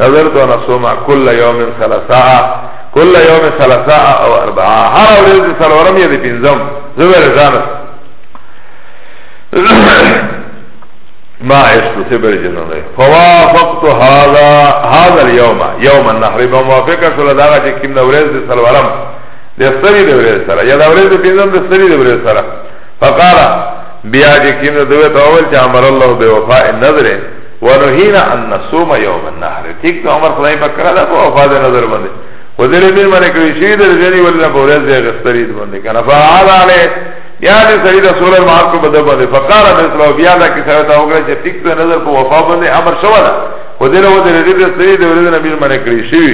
نظرت ان اصوم كل يوم ثلاثه كل يوم ثلاثاء او اربعاء هر ورز سلورم يدي بنزم زبر زانت ما عشت سبر جنوني فوافقت هذا هذا اليوم يوم النحر بموافقه شل داغه چې کیم نورز دي سلورم دي سري د ورز سلورم یا د دي بنزم دي سري سری د سلورم فقال بیا چې کیم دوی ته اول چې الله به وفاء النذر ونهينا ان نصوم يوم النحر تيك تو عمر خدای پاک کرا دا وفاء النذر باندې وزر دین مانے کوئی شوی در جنی ولی بوریز دے غسترید بندے کنا فعال آلے یادی سرید سور المحب کو بدل بندے فقال مثلو بیادا کی سویتا ہوگرے چھے ٹک تو نظر کو وفا بندے عمر شوالا وزر وزر دین سرید ولی نبیر مانے کوئی شوی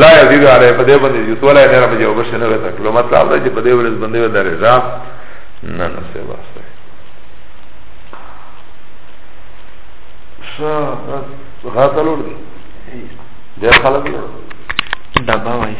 لا یزید آلے پدے بندے جس والا ہے نیرا مجھے اوبرشن ہوئے تک لو مطلب دا چھے پدے ولیز بندے ولی رجا نا نا سے باستا ہے شاہ غاتلور دی دیر خلق لور دی Добавай.